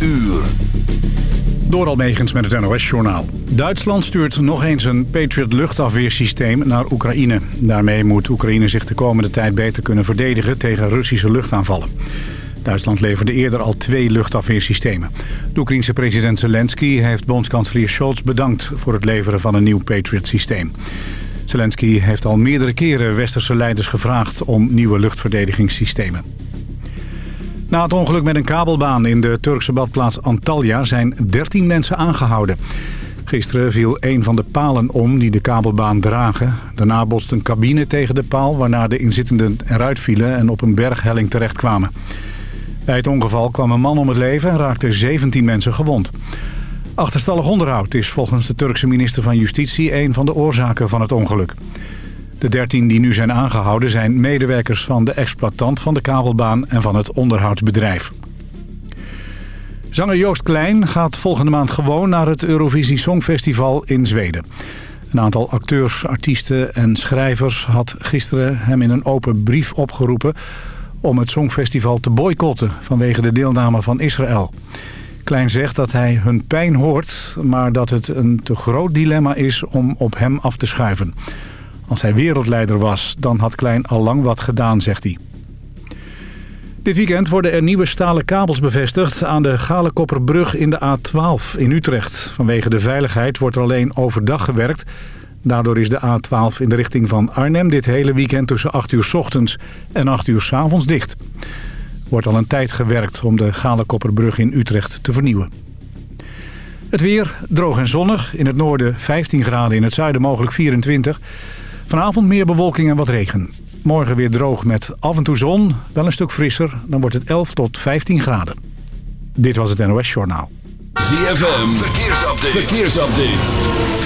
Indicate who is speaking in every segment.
Speaker 1: uur.
Speaker 2: Door Almegens met het NOS-journaal. Duitsland stuurt nog eens een Patriot luchtafweersysteem naar Oekraïne. Daarmee moet Oekraïne zich de komende tijd beter kunnen verdedigen tegen Russische luchtaanvallen. Duitsland leverde eerder al twee luchtafweersystemen. De Oekraïense president Zelensky heeft bondskanselier Scholz bedankt... voor het leveren van een nieuw Patriot-systeem. Zelensky heeft al meerdere keren westerse leiders gevraagd om nieuwe luchtverdedigingssystemen. Na het ongeluk met een kabelbaan in de Turkse badplaats Antalya zijn 13 mensen aangehouden. Gisteren viel een van de palen om die de kabelbaan dragen. Daarna botste een cabine tegen de paal waarna de inzittenden eruit vielen en op een berghelling terechtkwamen. Bij het ongeval kwam een man om het leven en raakten 17 mensen gewond. Achterstallig onderhoud is volgens de Turkse minister van Justitie een van de oorzaken van het ongeluk. De 13 die nu zijn aangehouden zijn medewerkers van de exploitant van de kabelbaan en van het onderhoudsbedrijf. Zanger Joost Klein gaat volgende maand gewoon naar het Eurovisie Songfestival in Zweden. Een aantal acteurs, artiesten en schrijvers had gisteren hem in een open brief opgeroepen om het Songfestival te boycotten vanwege de deelname van Israël. Klein zegt dat hij hun pijn hoort, maar dat het een te groot dilemma is om op hem af te schuiven. Als hij wereldleider was, dan had Klein al lang wat gedaan, zegt hij. Dit weekend worden er nieuwe stalen kabels bevestigd aan de Galenkopperbrug in de A12 in Utrecht. Vanwege de veiligheid wordt er alleen overdag gewerkt. Daardoor is de A12 in de richting van Arnhem dit hele weekend tussen 8 uur ochtends en 8 uur s avonds dicht. Wordt al een tijd gewerkt om de Galenkopperbrug in Utrecht te vernieuwen. Het weer droog en zonnig. In het noorden 15 graden, in het zuiden mogelijk 24. Vanavond meer bewolking en wat regen. Morgen weer droog met af en toe zon, wel een stuk frisser. Dan wordt het 11 tot 15 graden. Dit was het NOS Journaal.
Speaker 1: ZFM, verkeersupdate. verkeersupdate.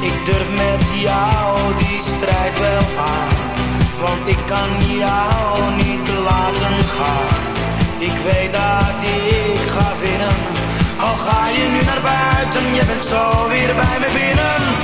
Speaker 3: Ik durf met jou die strijd wel aan. Want ik kan jou niet laten gaan. Ik weet dat ik ga winnen. Al ga je nu naar buiten, je bent zo weer bij me binnen.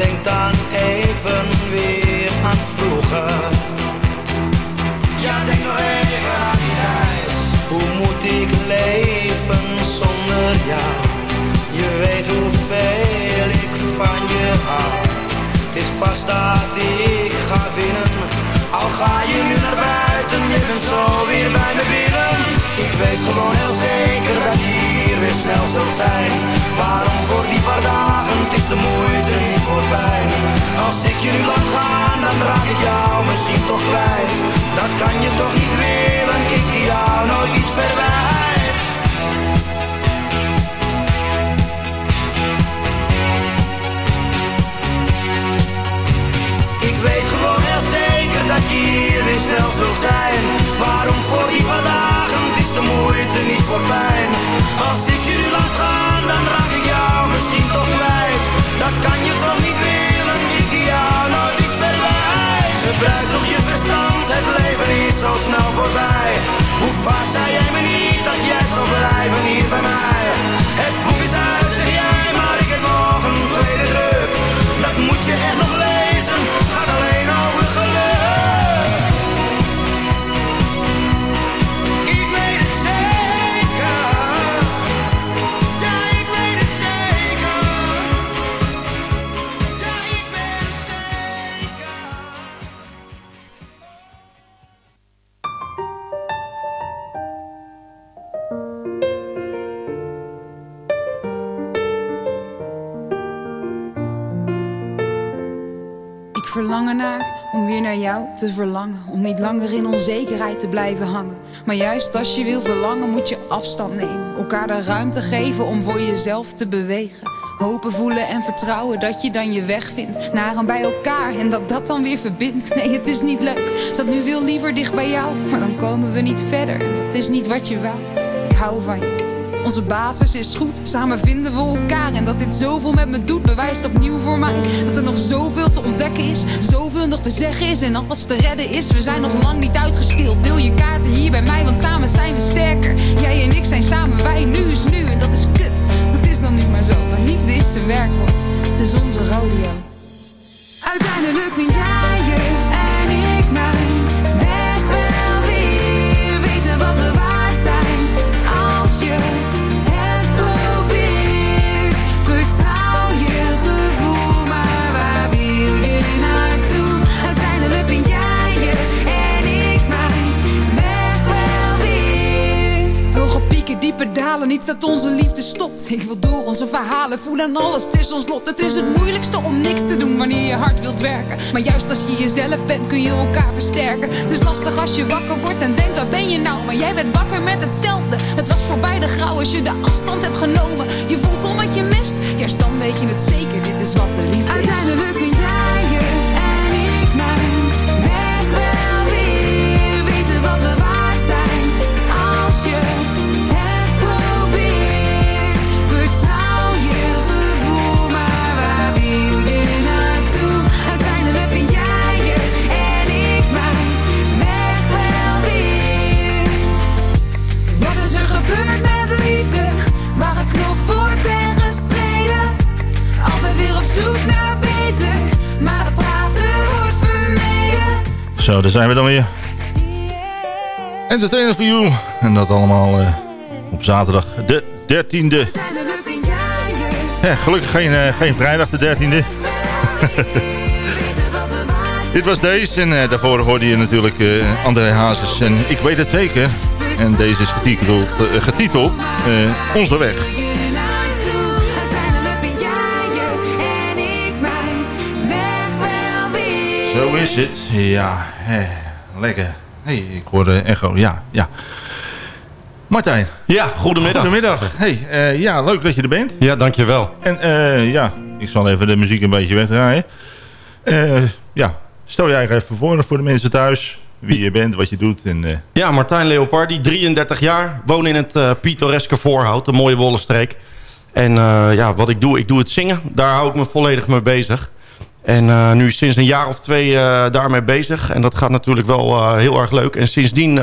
Speaker 3: En denk dan even ogen. Ja, denk nog even aan die tijd. Hoe moet ik leven zonder jou? Je weet hoeveel ik van je hou. Het is vast dat ik ga winnen. Al ga je nu naar buiten, je bent zo weer bij me binnen. Ik weet gewoon heel zeker dat je weer snel zult zijn. Waarom voor die paar dagen, het is de moeite niet voorbij. Als ik je nu laat gaan, dan raak ik jou misschien toch kwijt. Dat kan je toch niet willen, ik jou nooit iets verwijt. Zei jij me niet dat jij zou blijven hier bij mij?
Speaker 4: Jou te verlangen. Om niet langer in onzekerheid te blijven hangen. Maar juist als je wil verlangen moet je afstand nemen. Elkaar de ruimte geven om voor jezelf te bewegen. Hopen, voelen en vertrouwen dat je dan je weg vindt. Naar en bij elkaar en dat dat dan weer verbindt. Nee, het is niet leuk. Zat nu veel liever dicht bij jou. Maar dan komen we niet verder. Dat is niet wat je wou. Ik hou van je. Onze basis is goed, samen vinden we elkaar. En dat dit zoveel met me doet, bewijst opnieuw voor mij. Dat er nog zoveel te ontdekken is, zoveel nog te zeggen is. En alles te redden is, we zijn nog lang niet uitgespeeld. Deel je kaarten hier bij mij, want samen zijn we sterker. Jij en ik zijn samen wij, nu is nu en dat is kut. Dat is dan niet maar zo, maar liefde is een werkwoord. Het is onze rodeo. Uiteindelijk vind jij pieken, diepe dalen, niets dat onze liefde stopt. Ik wil door onze verhalen voelen en alles, het is ons lot. Het is het moeilijkste om niks te doen wanneer je hard wilt werken. Maar juist als je jezelf bent kun je elkaar versterken. Het is lastig als je wakker wordt en denkt, waar ben je nou? Maar jij bent wakker met hetzelfde. Het was voorbij de grauw als je de afstand hebt genomen. Je voelt om wat je mist, juist dan weet je het zeker. Dit is wat de liefde is. Uiteindelijk vind
Speaker 5: Zo, daar zijn we dan weer. Entertainer for You. En dat allemaal eh, op zaterdag de 13e.
Speaker 4: Uiteindelijk vind jij je
Speaker 5: Ja, gelukkig geen, eh, geen vrijdag de 13e.
Speaker 4: weten wat we waard
Speaker 5: Dit was deze en eh, daarvoor hoorde je natuurlijk André Hazes. En ik weet het zeker. En deze is getiteld, getiteld Onze Weg. Zo is het. Ja, hè, lekker. hey, ik hoorde echo. Ja, ja. Martijn.
Speaker 6: Ja, goedemiddag.
Speaker 5: Goedemiddag. Hey, eh, ja, leuk dat je er bent.
Speaker 6: Ja, dankjewel.
Speaker 5: En eh, ja, ik zal even de muziek een beetje wegdraaien. Eh, ja, stel jij even voor voor de mensen thuis. Wie je bent, wat je doet. En,
Speaker 6: Ja, Martijn Leopardi, 33 jaar. Woon in het pittoreske Voorhout, een mooie wollenstreek. En ja, wat ik doe, ik doe het zingen. Daar hou ik me volledig mee bezig. En eh, nu sinds een jaar of twee eh, daarmee bezig. En dat gaat natuurlijk wel eh, heel erg leuk. En sindsdien,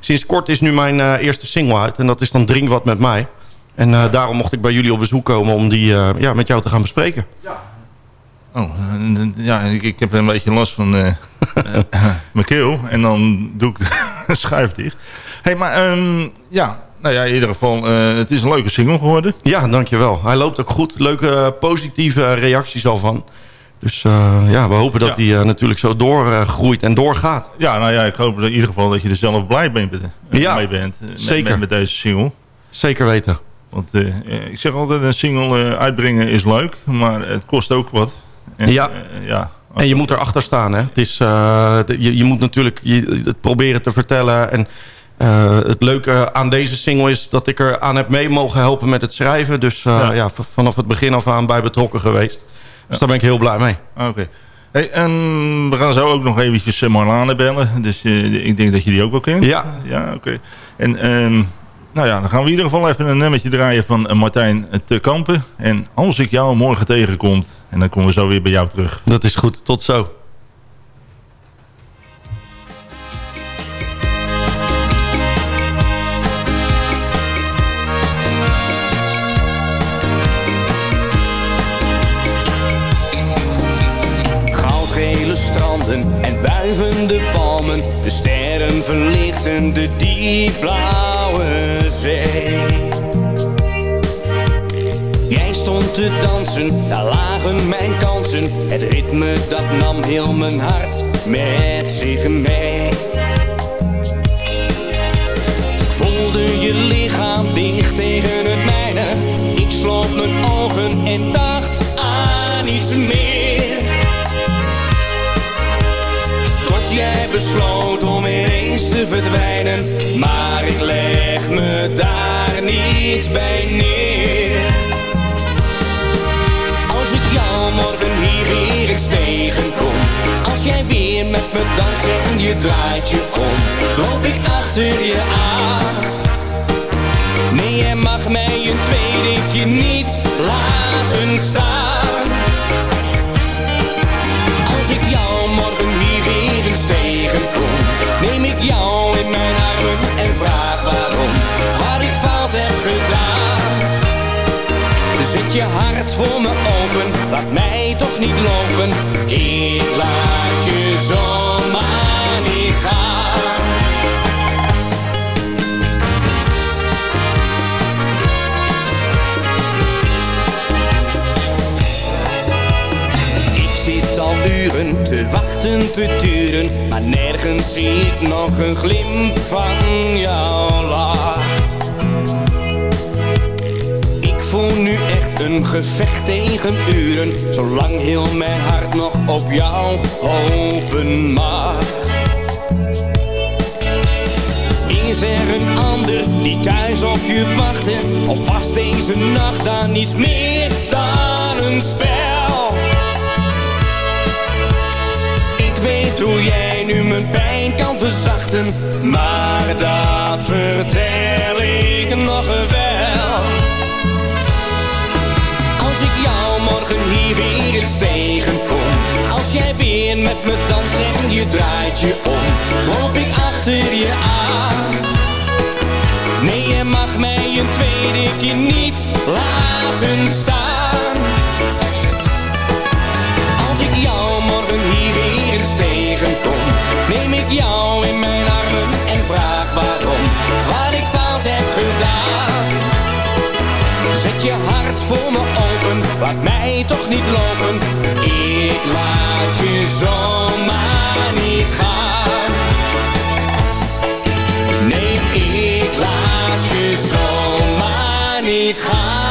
Speaker 6: sinds kort is nu mijn eerste single uit. En dat is dan Drink Wat Met Mij. En daarom mocht ik bij jullie op bezoek komen om die ja, met jou te gaan bespreken.
Speaker 5: oh, en- en- ja, ik, ik heb een beetje last van, mijn keel. En dan doe ik de schuif dicht. hey, maar ehm, ja, nou ja, in ieder geval, uh, het is een leuke single geworden.
Speaker 6: Ja, dankjewel. Hij loopt ook goed. Leuke positieve reacties al van. Dus uh, ja, we hopen dat hij uh, natuurlijk zo doorgroeit en doorgaat.
Speaker 5: Ja, nou ja, ik hoop in ieder geval dat je er zelf blij bent,
Speaker 6: ja,
Speaker 5: mee bent.
Speaker 6: zeker.
Speaker 5: Met, met, deze single.
Speaker 6: Zeker weten.
Speaker 5: Want ik zeg altijd, een single uitbrengen is leuk, maar het kost ook wat.
Speaker 6: En, ja. ja. En je moet erachter staan. Hè? Het is, je, je moet natuurlijk je, het proberen te vertellen en... Uh, het leuke aan deze single is dat ik er aan heb mee mogen helpen met het schrijven. Dus uh, ja. ja. vanaf het begin af aan bij betrokken geweest. Dus daar ben ik heel blij mee.
Speaker 5: Oké. Hey, en we gaan zo ook nog eventjes Marlane bellen. Dus uh, ik denk dat je die ook wel kent.
Speaker 6: Ja.
Speaker 5: Ja, oké. En um, nou ja, dan gaan we in ieder geval even een nummertje draaien van Martijn te Kampen. En als ik jou morgen tegenkomt, en dan komen we zo weer bij jou terug.
Speaker 6: Dat is goed. Tot zo.
Speaker 7: En wuivende palmen. De sterren verlichten de diepblauwe zee. Jij stond te dansen, daar lagen mijn kansen. Het ritme dat nam heel mijn hart met zich mee. Besloot om ineens te verdwijnen. Maar ik leg me daar niet bij neer. Als ik jou morgen hier weer eens tegenkom. Als jij weer met me danst en je draait je om. Loop ik achter je aan. Nee, jij mag mij een tweede keer niet laten staan. Jou in mijn armen en vraag waarom, wat ik fout heb gedaan. Zet je hart voor me open, laat mij toch niet lopen, ik laat je zomaar niet gaan. Uren te wachten, te duren. Maar nergens zie ik nog een glimp van jouw. Ik voel nu echt een gevecht tegen uren. Zolang heel mijn hart nog op jou hopen mag. Is er een ander die thuis op je wacht? Of was deze nacht dan niets meer dan een spel? Weet hoe jij nu mijn pijn kan verzachten. Maar dat vertel ik nog wel. Als ik jou morgen hier weer eens tegenkom. Als jij weer met me danst en je draait je om. Loop ik achter je aan. Nee, je mag mij een tweede keer niet laten staan. Als ik jou morgen hier jou in mijn armen en vraag waarom, wat ik fout heb gedaan. Zet je hart voor me open, laat mij toch niet lopen, ik laat je zomaar niet gaan. Nee, ik laat je zomaar niet gaan.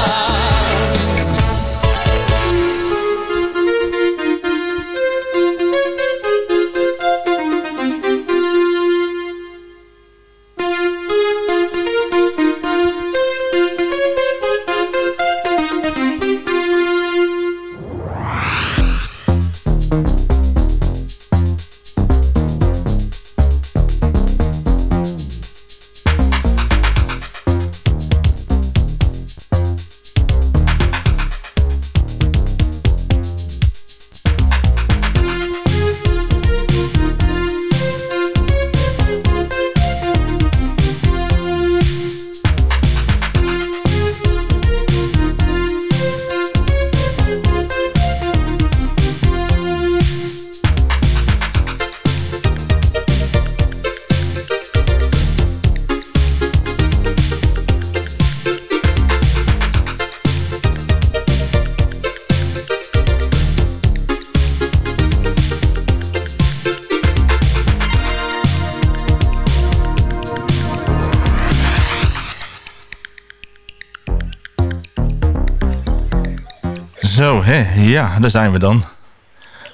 Speaker 5: Ja, daar zijn we dan.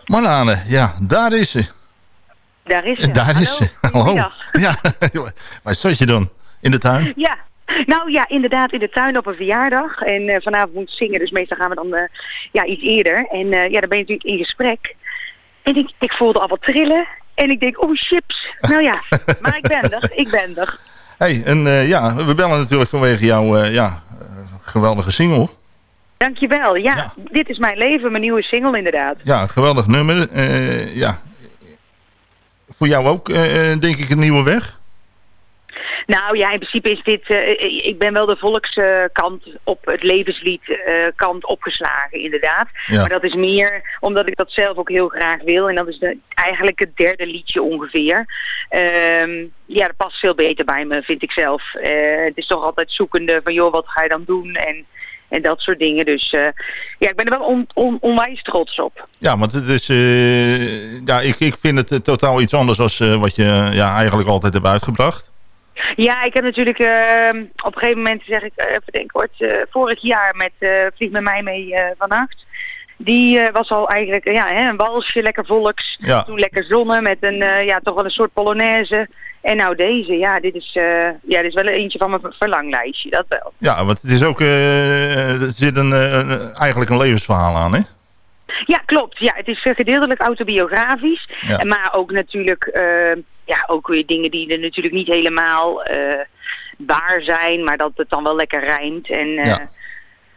Speaker 5: Marlane, ja, daar is ze.
Speaker 8: Daar is ze.
Speaker 5: Daar
Speaker 8: Hallo,
Speaker 5: is ze. Hallo.
Speaker 8: goedemiddag.
Speaker 5: Ja, waar zat je dan? In de tuin?
Speaker 8: Ja, nou ja, inderdaad in de tuin op een verjaardag. En eh, vanavond moet ik zingen, dus meestal gaan we dan eh, ja, iets eerder. En eh, ja, dan ben je natuurlijk in gesprek. En ik, ik voelde al wat trillen. En ik denk, oh chips. Nou ja, maar ik ben er, ik ben er.
Speaker 5: hey, en ja, we bellen natuurlijk vanwege jouw ja, geweldige single.
Speaker 8: Dankjewel. Ja,
Speaker 5: Ja.
Speaker 8: dit is mijn leven, mijn nieuwe single inderdaad.
Speaker 5: Ja, geweldig nummer. Eh, ja. Voor jou ook, eh, denk ik, een nieuwe weg?
Speaker 8: Nou ja, in principe is dit, eh, ik ben wel de volkskant op het levenslied eh, kant opgeslagen inderdaad.
Speaker 5: Ja.
Speaker 8: Maar dat is meer omdat ik dat zelf ook heel graag wil. En dat is de, eigenlijk het derde liedje ongeveer. Ehm, ja, dat past veel beter bij me, vind ik zelf. Eh, het is toch altijd zoekende van joh, wat ga je dan doen en, en dat soort dingen. Dus eh, ja, ik ben er wel on, on- onwijs trots op.
Speaker 5: Ja, want het is, eh, ja, ik, ik vind het eh, totaal iets anders dan wat je ja, eigenlijk altijd hebt uitgebracht.
Speaker 8: Ja, ik heb natuurlijk ehm, op een gegeven moment, zeg ik, even denken, hoor, vorig jaar met Vlieg met mij mee vannacht. Die eh, was al eigenlijk ja, hè, een walsje, lekker volks.
Speaker 5: Ja.
Speaker 8: Toen lekker zonnen met een, eh, ja, toch wel een soort polonaise. En nou deze, ja, dit is, eh, ja, dit is wel eentje van mijn ver- verlanglijstje, dat wel.
Speaker 5: Ja, want het is ook, er zit een, eigenlijk een levensverhaal aan, hè?
Speaker 8: Ja, klopt. Ja, het is gedeeltelijk autobiografisch.
Speaker 5: Ja.
Speaker 8: Maar ook natuurlijk, ja, ook weer dingen die er natuurlijk niet helemaal waar zijn. Maar dat het dan wel lekker rijmt. En,
Speaker 5: Ja.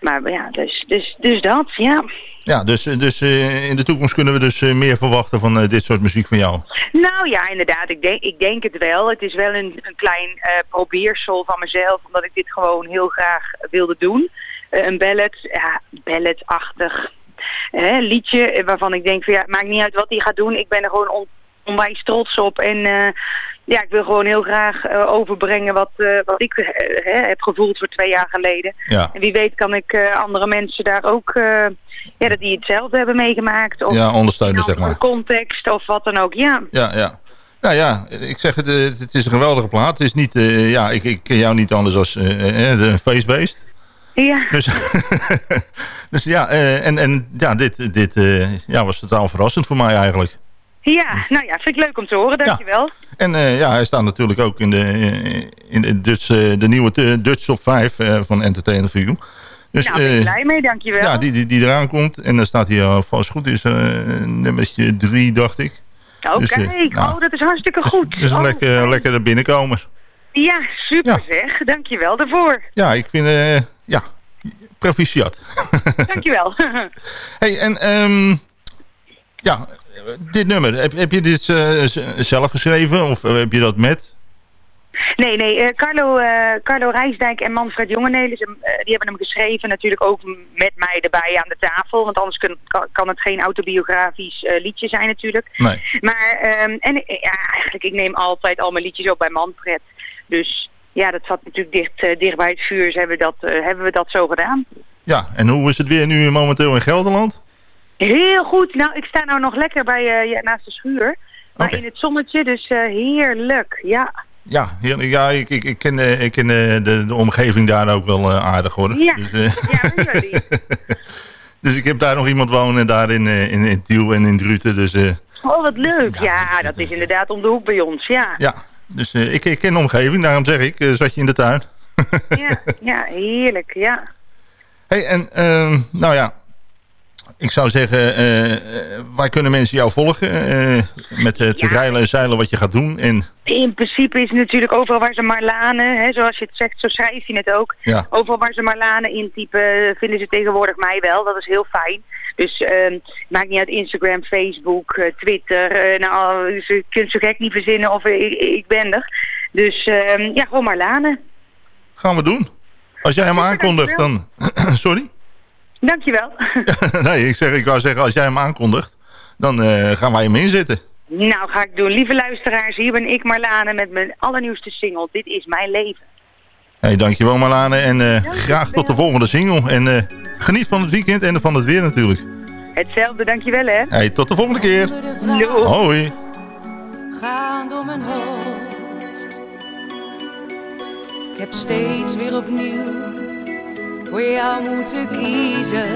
Speaker 8: Maar ja, dus, dus, dus dat, ja.
Speaker 5: Ja, dus, dus eh, in de toekomst kunnen we dus eh, meer verwachten van eh, dit soort muziek van jou.
Speaker 8: Nou ja, inderdaad. Ik denk, ik denk het wel. Het is wel een, een klein eh, probeersel van mezelf. Omdat ik dit gewoon heel graag wilde doen. Een ballad, ja, balladachtig hè, liedje. Waarvan ik denk, van, ja, het maakt niet uit wat hij gaat doen. Ik ben er gewoon on, onwijs trots op. En ja, ik wil gewoon heel graag eh, overbrengen wat, eh, wat ik eh, heb gevoeld voor twee jaar geleden.
Speaker 5: Ja,
Speaker 8: En wie weet kan ik andere mensen daar ook, ja, dat die hetzelfde hebben meegemaakt. Of
Speaker 5: ja ondersteunen, zeg maar.
Speaker 8: context of wat dan ook, ja.
Speaker 5: Ja, ja. Nou ja, ik zeg het, het is een geweldige plaat. Het is niet, ja, ik, ik ken jou niet anders als de face-based.
Speaker 8: Ja,
Speaker 5: Dus, dus ja, en, en ja, dit, dit ja, was totaal verrassend voor mij eigenlijk.
Speaker 8: Ja, nou ja, vind ik leuk om te horen, dankjewel.
Speaker 5: En eh, ja, hij staat natuurlijk ook in de, eh, in de, Dutch, eh, de nieuwe Dutch Top 5 eh, van Entertainer You. Dus,
Speaker 8: nou, ben ik blij mee, dankjewel.
Speaker 5: ja, die, die, die eraan komt. En dan staat hij uh, vast goed, is nummertje 3, dacht ik.
Speaker 8: Oké,
Speaker 5: dus, nou,
Speaker 8: oh, dat is hartstikke goed.
Speaker 5: Dus een
Speaker 8: Oh,
Speaker 5: lekker,
Speaker 8: fijn.
Speaker 5: lekkere binnenkomer.
Speaker 8: Ja, super
Speaker 5: Ja.
Speaker 8: zeg, dankjewel daarvoor.
Speaker 5: Ja, ik vind, ja, proficiat.
Speaker 8: Dankjewel.
Speaker 5: hey, en ehm, ja, dit nummer, heb, heb je dit eh, zelf geschreven of eh, heb je dat met?
Speaker 8: nee, nee, eh, Carlo, Carlo Rijsdijk en Manfred Jongenelis, die hebben hem geschreven. Natuurlijk ook met mij erbij aan de tafel, want anders kun- kan, kan het geen autobiografisch liedje zijn natuurlijk.
Speaker 5: Nee.
Speaker 8: Maar, ehm, en ja, eigenlijk, ik neem altijd al mijn liedjes ook bij Manfred. Dus ja, dat zat natuurlijk dicht, dicht bij het vuur, dus hebben we dat, hebben we dat zo gedaan.
Speaker 5: Ja, en hoe is het weer nu momenteel in Gelderland?
Speaker 8: Heel goed. Nou, ik sta nou nog lekker bij, eh, ja, naast de schuur. Maar in het zonnetje, dus eh, heerlijk. Ja.
Speaker 5: Ja, heerlijk. ja ik, ik, ik ken, eh, ik ken de, de omgeving daar ook wel aardig hoor.
Speaker 8: Ja.
Speaker 5: Dus,
Speaker 8: Ja, jullie.
Speaker 5: dus ik heb daar nog iemand wonen, daar in, in, in Tiel en in Druten. Dus
Speaker 8: Oh, wat leuk. Ja, dat is inderdaad om de hoek bij ons. Ja,
Speaker 5: ja, dus ik, ik ken de omgeving, daarom zeg ik, zat je in de tuin.
Speaker 8: ja, ja heerlijk. Ja.
Speaker 5: hey, en ehm, nou ja, ik zou zeggen, eh, eh, waar kunnen mensen jou volgen? eh, met het
Speaker 8: Ja.
Speaker 5: rijlen en zeilen wat je gaat doen. En
Speaker 8: In principe is het natuurlijk overal waar ze Marlane, hè, zoals je het zegt, zo schrijft hij het ook.
Speaker 5: ja,
Speaker 8: Overal waar ze Marlane intypen, vinden ze tegenwoordig mij wel. Dat is heel fijn. Dus het maakt niet uit Instagram, Facebook, Twitter. nou, ze kunt zo gek niet verzinnen of ik, ik ben er. Dus ehm, ja, gewoon Marlane.
Speaker 5: gaan we doen. Als jij hem aankondigt, dan... Sorry?
Speaker 8: Dankjewel.
Speaker 5: nee, ik, zeg, ik wou zeggen, als jij hem aankondigt, dan eh, gaan wij hem inzetten.
Speaker 8: nou, ga ik doen. Lieve luisteraars, hier ben ik Marlane met mijn allernieuwste single. Dit is mijn leven.
Speaker 5: Hey, dankjewel Marlane en eh, graag tot de volgende single. En eh, geniet van het weekend en van het weer natuurlijk.
Speaker 8: Hetzelfde, dankjewel hè.
Speaker 5: Hey, tot de volgende keer.
Speaker 8: Doei.
Speaker 5: Hoi.
Speaker 9: gaan door mijn hoofd. Ik heb steeds weer opnieuw voor jou moeten kiezen.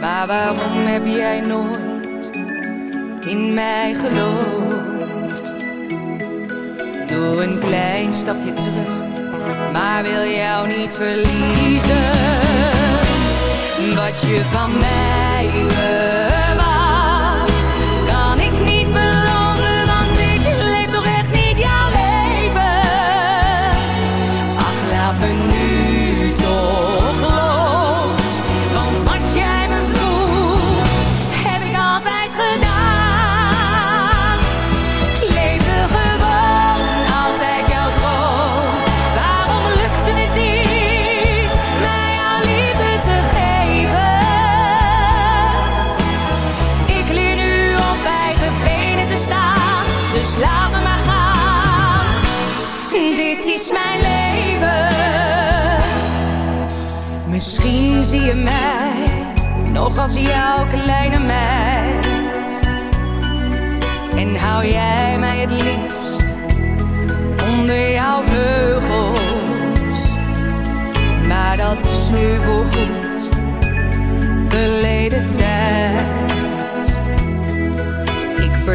Speaker 9: Maar waarom heb jij nooit in mij geloofd? Doe een klein stapje terug, maar wil jou niet verliezen. Wat je van mij verwacht,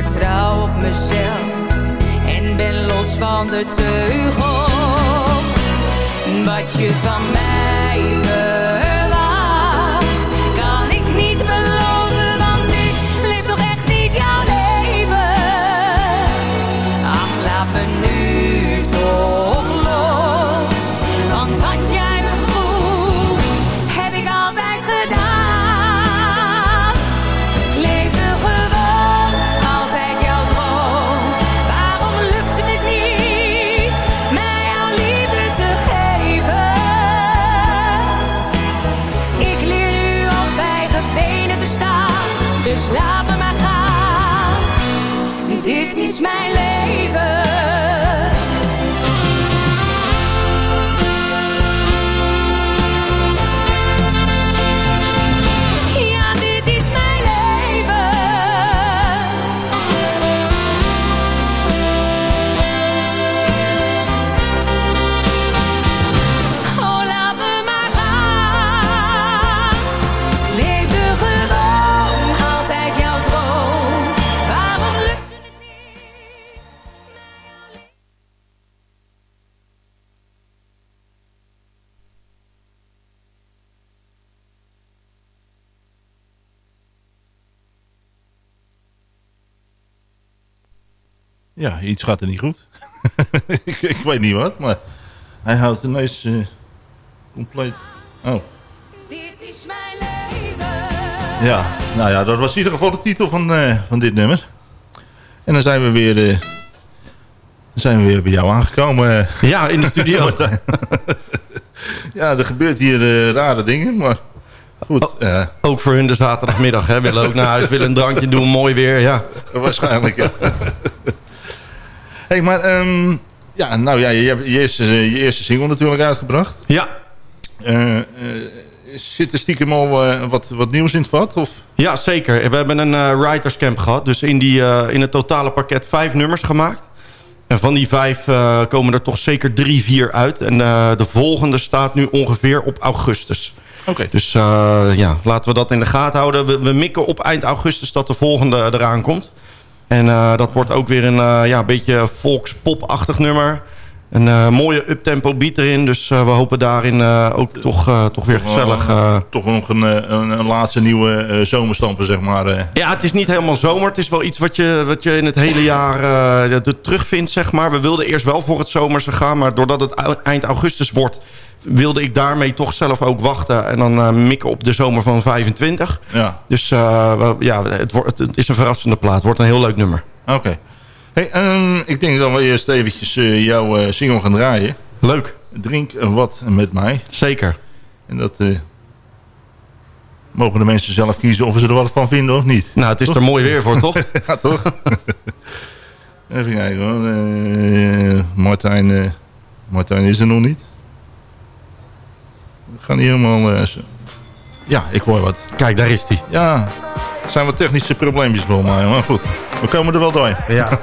Speaker 9: vertrouw op mezelf en ben los van de teugels. Wat je van mij verwacht, Ja,
Speaker 5: iets gaat er niet goed. ik, ik weet niet wat, maar hij houdt ineens eh compleet... Oh,
Speaker 9: Dit is mijn leven.
Speaker 5: ja. Nou ja, dat was in ieder geval de titel van, eh, van dit nummer. En dan zijn we weer... eh, dan zijn we weer bij jou aangekomen.
Speaker 6: Ja, in de studio.
Speaker 5: Ja, er gebeurt hier eh, rare dingen, maar goed. eh,
Speaker 6: ook voor hun de zaterdagmiddag. Hè. Willen ook naar huis, willen een drankje doen, mooi weer. Ja.
Speaker 5: waarschijnlijk, ja. Hey, maar... ehm, ja, nou ja, je hebt je eerste, je eerste single natuurlijk uitgebracht.
Speaker 6: Ja.
Speaker 5: Eh, eh, zit er stiekem al eh, wat, wat nieuws in het vat? Of?
Speaker 6: Ja, zeker. We hebben een eh writerscamp gehad. Dus in, die, eh, in het totale pakket vijf nummers gemaakt. En van die vijf eh, komen er toch zeker drie, vier uit. En eh, de volgende staat nu ongeveer op augustus.
Speaker 5: Oké.
Speaker 6: Dus eh, ja, laten we dat in de gaten houden. We, we mikken op eind augustus dat de volgende eraan komt. En eh, dat wordt ook weer een eh, ja, beetje volkspop-achtig nummer. Een eh, mooie uptempo beat erin. Dus we hopen daarin ook toch, toch weer gezellig...
Speaker 5: Toch nog een, een, een laatste nieuwe zomerstampen, zeg maar.
Speaker 6: ja, het is niet helemaal zomer. Het is wel iets wat je, wat je in het hele jaar terugvindt, zeg maar. We wilden eerst wel voor het zomerse gaan, maar doordat het eind augustus wordt... wilde ik daarmee toch zelf ook wachten en dan eh, mikken op de zomer van 25.
Speaker 5: Ja,
Speaker 6: Dus eh, ja, het, wordt, het is een verrassende plaat. Het wordt een heel leuk nummer.
Speaker 5: oké. Hey, ehm, ik denk dat we eerst eventjes eh, jouw single gaan draaien.
Speaker 6: Leuk,
Speaker 5: Drink wat met mij.
Speaker 6: zeker.
Speaker 5: En dat mogen de mensen zelf kiezen of ze er wat van vinden of niet.
Speaker 6: Nou, het is er mooi weer voor, toch?
Speaker 5: Ja, toch? Even kijken hoor. Martijn, Martijn is er nog niet. Gaan hier helemaal... Eh, ja, ik hoor wat.
Speaker 6: Kijk, daar is hij.
Speaker 5: Ja, er zijn wat technische probleempjes wel, maar, maar goed. We komen er wel door.
Speaker 6: Ja.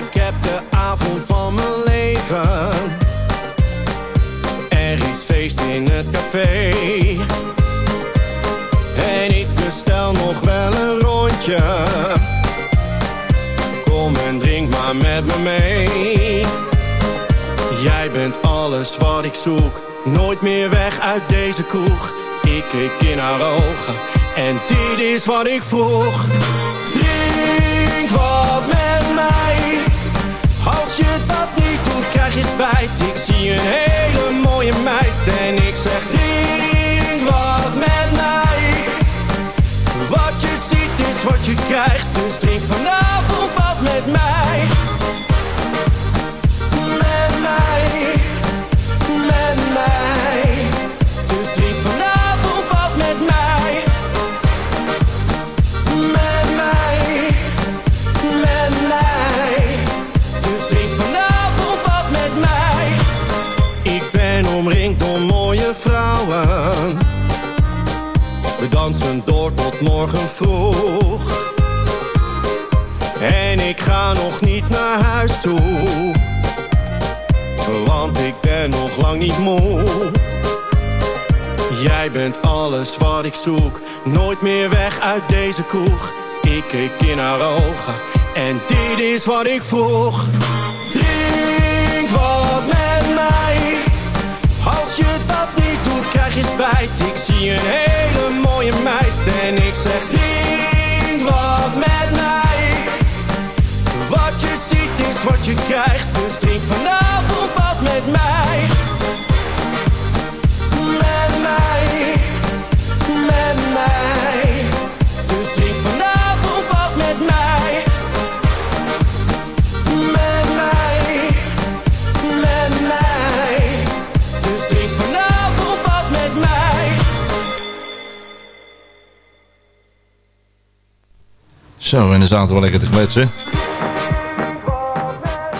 Speaker 10: ik heb de avond van mijn leven. Er is feest in het café. En ik bestel nog wel een rondje. Kom en drink maar met me mee. Alles wat ik zoek. Nooit meer weg uit deze kroeg. Ik keek in haar ogen. En dit is wat ik vroeg. Drink wat met mij. Als je dat niet doet, krijg je spijt. Ik zie een hele mooie meid. En ik zeg drink wat met mij. Wat je ziet is wat je krijgt. Dus drink vanavond wat met mij. Morgen vroeg. En ik ga nog niet naar huis toe. Want ik ben nog lang niet moe. Jij bent alles wat ik zoek. Nooit meer weg uit deze kroeg. Ik keek in haar ogen. En dit is wat ik vroeg. Drink wat met mij. Als je dat niet doet, krijg je spijt. Ik zie een hele mooie meid. En ik zeg drink wat met mij. Wat je ziet is wat je krijgt. Dus drink vanavond
Speaker 5: Zo, en dan zaten we lekker te kletsen.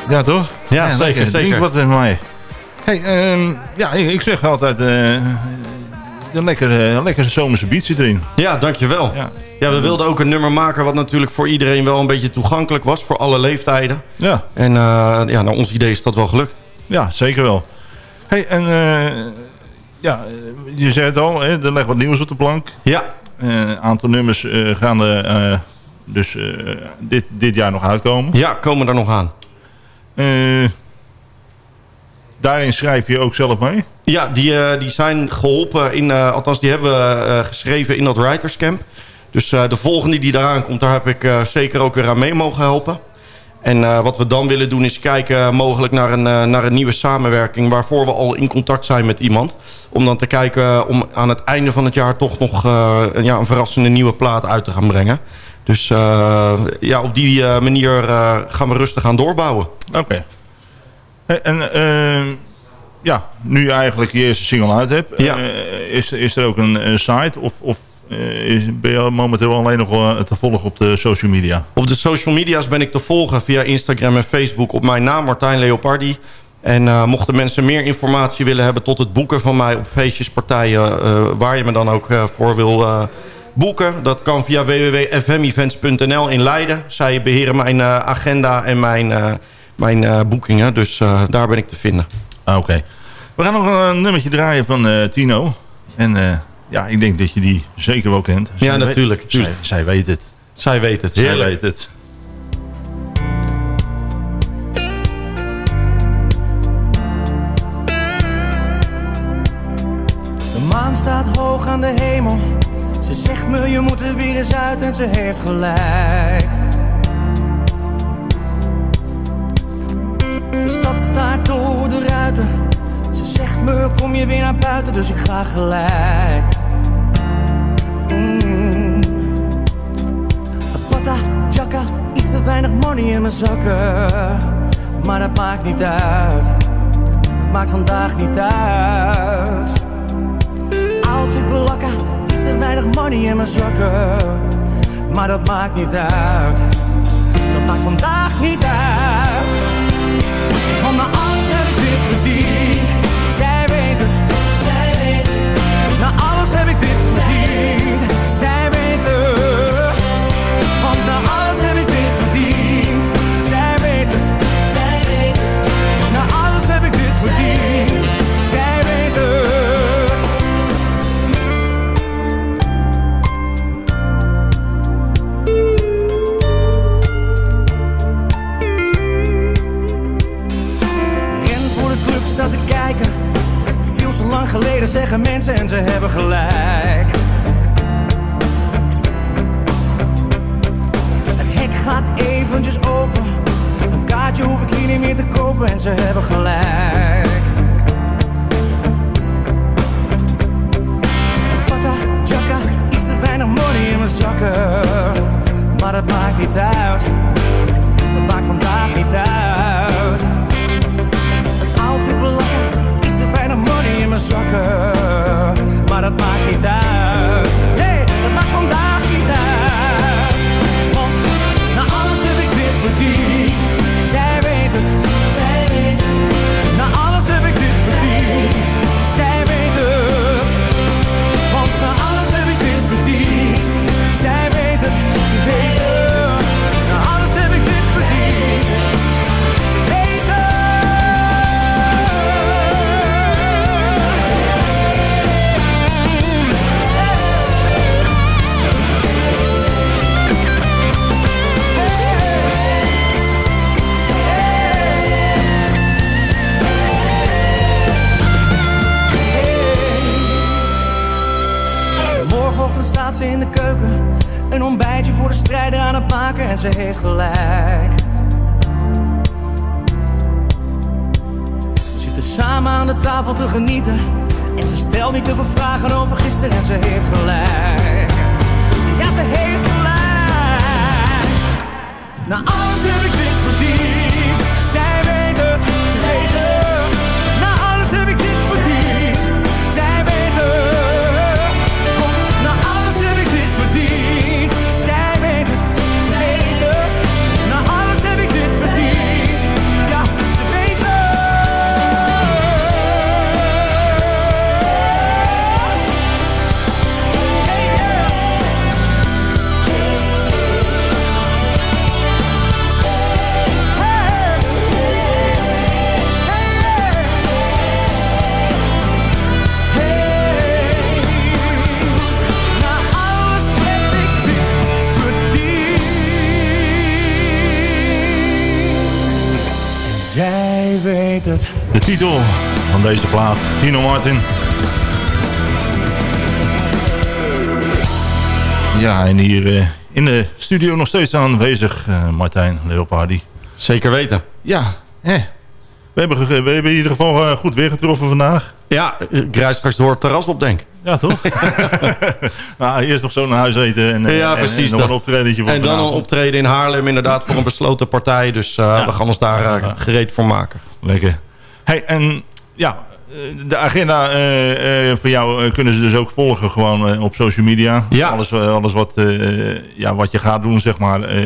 Speaker 5: Ja, toch?
Speaker 6: Ja, zeker, zeker.
Speaker 5: Drink wat met mij. Hey, ehm, ja, ik, zeg altijd... eh een lekkere, lekkere zomerse beat zit erin.
Speaker 6: Ja, dankjewel.
Speaker 5: Ja.
Speaker 6: Ja, we wilden ook een nummer maken wat natuurlijk voor iedereen wel een beetje toegankelijk was. Voor alle leeftijden.
Speaker 5: Ja,
Speaker 6: En uh, ja, naar ons idee is dat wel gelukt.
Speaker 5: ja zeker wel. Hey, en eh, ja, eh, je zei het al, hè, er ligt wat nieuws op de plank.
Speaker 6: Ja,
Speaker 5: Een aantal nummers eh, gaan eh, dus eh, dit, dit jaar nog uitkomen.
Speaker 6: ja komen er nog aan.
Speaker 5: Eh, daarin schrijf je ook zelf mee?
Speaker 6: Ja, die, eh, die zijn geholpen, in, althans die hebben we geschreven in dat Writers Camp. Dus de volgende die eraan komt, daar heb ik zeker ook weer aan mee mogen helpen. En wat we dan willen doen is kijken mogelijk naar een, naar een nieuwe samenwerking... waarvoor we al in contact zijn met iemand. Om dan te kijken om aan het einde van het jaar toch nog ja, een verrassende nieuwe plaat uit te gaan brengen. Dus eh, ja, op die eh, manier eh, gaan we rustig aan doorbouwen.
Speaker 5: Oké. Hey, en eh, ja, nu je eigenlijk je eerste single uit hebt...
Speaker 6: Ja.
Speaker 5: is, is er ook een, een site of... of is, ben je momenteel alleen nog wel te volgen op de social media?
Speaker 6: Op de social media's ben ik te volgen via Instagram en Facebook op mijn naam Martijn Leopardi. En mochten mensen meer informatie willen hebben tot het boeken van mij op feestjes, partijen, waar je me dan ook voor wil boeken. Dat kan via www.fmevents.nl in Leiden. Zij beheren mijn eh, agenda en mijn, eh, mijn eh, boekingen, dus eh, daar ben ik te vinden.
Speaker 5: Ah, Oké. We gaan nog een nummertje draaien van eh, Tino. En eh, ja, ik denk dat je die zeker wel kent.
Speaker 6: Ja,
Speaker 5: Zij
Speaker 6: natuurlijk,
Speaker 5: weet-. Zij, zij weet het.
Speaker 6: Zij weet het.
Speaker 5: Zij weet het.
Speaker 3: De maan staat hoog aan de hemel. Ze zegt me je moet er weer eens uit en ze heeft gelijk. De stad staat door de ruiten. Ze zegt me kom je weer naar buiten, dus ik ga gelijk. Mm. Iets te weinig money in mijn zakken. Maar dat maakt niet uit. Maakt vandaag niet uit. Outfit blakken, te weinig money in mijn zakken. Maar dat maakt niet uit. Dat maakt vandaag niet uit. Van de alles heb ik dit verdiend. Zij weet het. Zij weet het. Na alles heb ik dit verdiend. Mensen en ze hebben gelijk. Het hek gaat eventjes open. Een kaartje hoef ik hier niet meer te kopen en ze hebben gelijk. Pata, jaka, iets te weinig money in mijn zakken. Maar dat maakt niet uit. Maar dat maakt niet uit. Nee, dat maakt vandaag niet uit. Want na alles heb ik dit verdiend. In de keuken. Een ontbijtje voor de strijder aan het maken en ze heeft gelijk. We zitten samen aan de tafel te genieten. En ze stelt niet te veel vragen over gisteren en ze heeft gelijk. Ja, ze heeft gelijk. Na alles heb ik dit weet het.
Speaker 5: De titel van deze plaat, Tino Martin. Ja, en hier eh, in de studio nog steeds aanwezig, eh, Martijn Leopardi.
Speaker 6: Zeker weten.
Speaker 5: Ja, hè. We hebben, we hebben in ieder geval eh, goed weer getroffen vandaag.
Speaker 6: Ja, ik rijd straks door het terras op, denk
Speaker 5: Ja, toch? nou, eerst nog zo naar huis eten en, eh,
Speaker 6: Ja,
Speaker 5: en-
Speaker 6: precies
Speaker 5: en nog
Speaker 6: dat.
Speaker 5: een optredentje voor
Speaker 6: En dan een optreden in Haarlem inderdaad voor een besloten partij. Dus eh, we gaan ons daar eh, gereed voor maken.
Speaker 5: Lekker. Hey, en ja, eh, de agenda eh, eh, voor jou kunnen ze dus ook volgen gewoon op social media.
Speaker 6: Ja.
Speaker 5: Alles, alles wat, eh, ja, wat je gaat doen, zeg maar, eh,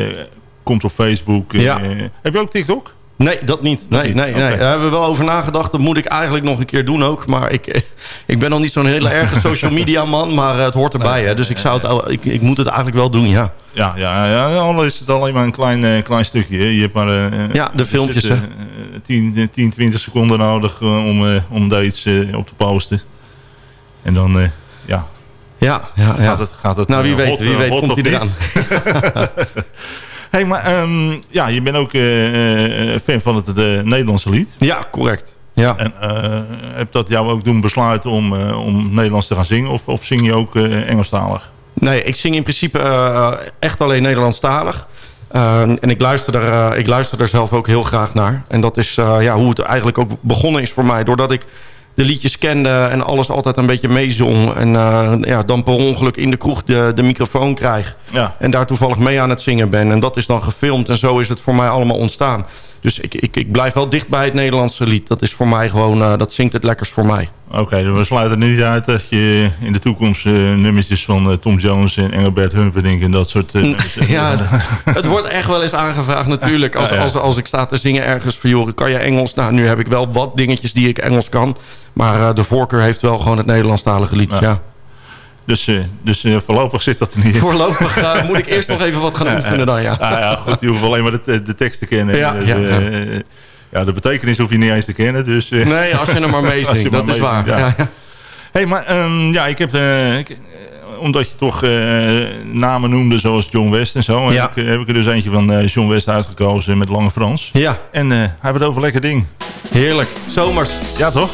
Speaker 5: komt op Facebook.
Speaker 6: Ja.
Speaker 5: heb je ook TikTok?
Speaker 6: Nee, dat niet. Nee, nee, nee. Daar hebben we wel over nagedacht. Dat moet ik eigenlijk nog een keer doen ook. Maar ik, ik ben nog niet zo'n hele erge social media man. Maar eh, het hoort erbij. Hè. Dus ik, zou het, ik, ik moet het eigenlijk wel doen, ja.
Speaker 5: Ja, ja, ja, al is het alleen maar een klein, eh, klein stukje. hè. Je hebt maar eh,
Speaker 6: Ja, de filmpjes,
Speaker 5: eh, 10, eh, 10, 20 seconden nodig om, om dates eh, op te posten. En dan, ja,
Speaker 6: Ja, ja, ja.
Speaker 5: gaat het, gaat het
Speaker 6: nou, wie weet,
Speaker 5: hot,
Speaker 6: wie weet
Speaker 5: hot
Speaker 6: komt hij eraan.
Speaker 5: hey, maar ehm, ja, je bent ook eh, eh, fan van het Nederlandse lied.
Speaker 6: Ja, correct. Ja.
Speaker 5: En eh heb dat jou ook doen besluiten om, om Nederlands te gaan zingen? Of, of zing je ook Engelstalig?
Speaker 6: Nee, ik zing in principe echt alleen Nederlandstalig. Uh, en ik luister, er, uh, ik luister er zelf ook heel graag naar. En dat is uh, ja, hoe het eigenlijk ook begonnen is voor mij. Doordat ik de liedjes kende en alles altijd een beetje meezong. En uh, ja, dan per ongeluk in de kroeg de, de microfoon krijg.
Speaker 5: Ja.
Speaker 6: En daar toevallig mee aan het zingen ben. En dat is dan gefilmd. En zo is het voor mij allemaal ontstaan. Dus ik, ik, ik blijf wel dicht bij het Nederlandse lied. Dat is voor mij gewoon, uh, dat zingt het lekkers voor mij.
Speaker 5: Oké, okay, we sluiten niet uit dat je in de toekomst uh, nummertjes van uh, Tom Jones en Engelbert Humperdinck en dat soort...
Speaker 6: Ja, het wordt echt wel eens aangevraagd natuurlijk. Als, ja, ja. als, als ik sta te zingen ergens voor joren, kan je Engels? Nou, nu heb ik wel wat dingetjes die ik Engels kan. Maar de voorkeur heeft wel gewoon het Nederlandstalige lied, ja. ja.
Speaker 5: Dus, uh, dus uh, voorlopig zit dat er niet in.
Speaker 6: Voorlopig uh, moet ik eerst nog even wat gaan oefenen dan, ja.
Speaker 5: Ah, ja, goed, je hoeft alleen maar de, de tekst te kennen.
Speaker 6: Ja,
Speaker 5: dus,
Speaker 6: ja, ja.
Speaker 5: ja, de betekenis hoef je niet eens te kennen. Dus,
Speaker 6: nee, als je er maar mee zingt, dat is waar. Ja.
Speaker 5: Ja. hey, maar um, ja, ik heb... Ik, omdat je toch namen noemde zoals John West en zo... Heb, ik, heb ik er dus eentje van John West uitgekozen met Lange Frans.
Speaker 6: Ja.
Speaker 5: En hij het over lekker ding.
Speaker 6: Heerlijk. Zomers.
Speaker 5: Ja, toch?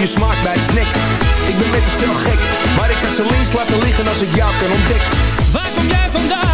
Speaker 7: Je
Speaker 11: smaakt bij snack. Ik ben met de stel gek, maar ik kan ze links laten liggen als ik jou kan ontdekken.
Speaker 7: Waar kom jij vandaan,